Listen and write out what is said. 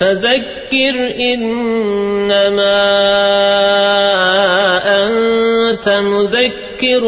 فذكر إنما أنت مذكر